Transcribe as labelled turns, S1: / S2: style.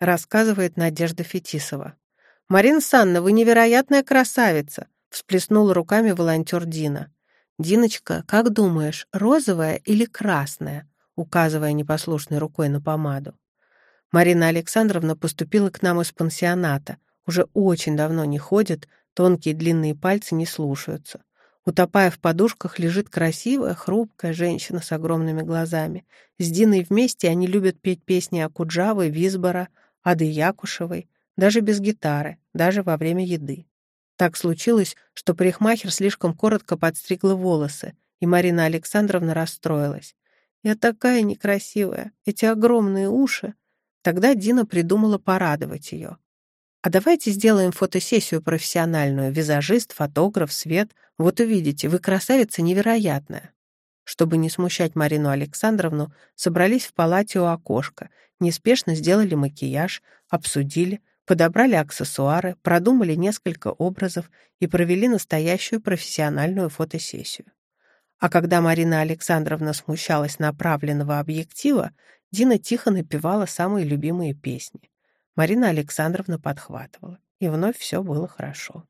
S1: рассказывает Надежда Фетисова. «Марина Санна, вы невероятная красавица!» всплеснула руками волонтер Дина. «Диночка, как думаешь, розовая или красная?» указывая непослушной рукой на помаду. Марина Александровна поступила к нам из пансионата. Уже очень давно не ходит, тонкие длинные пальцы не слушаются. Утопая в подушках, лежит красивая, хрупкая женщина с огромными глазами. С Диной вместе они любят петь песни Акуджавы, Визбора, Ады Якушевой, даже без гитары, даже во время еды. Так случилось, что парикмахер слишком коротко подстригла волосы, и Марина Александровна расстроилась. «Я такая некрасивая, эти огромные уши!» Тогда Дина придумала порадовать ее. «А давайте сделаем фотосессию профессиональную, визажист, фотограф, свет. Вот увидите, вы красавица невероятная». Чтобы не смущать Марину Александровну, собрались в палате у окошка, неспешно сделали макияж, обсудили, подобрали аксессуары, продумали несколько образов и провели настоящую профессиональную фотосессию. А когда Марина Александровна смущалась направленного объектива, Дина тихо напевала самые любимые песни. Марина Александровна подхватывала. И вновь все было хорошо.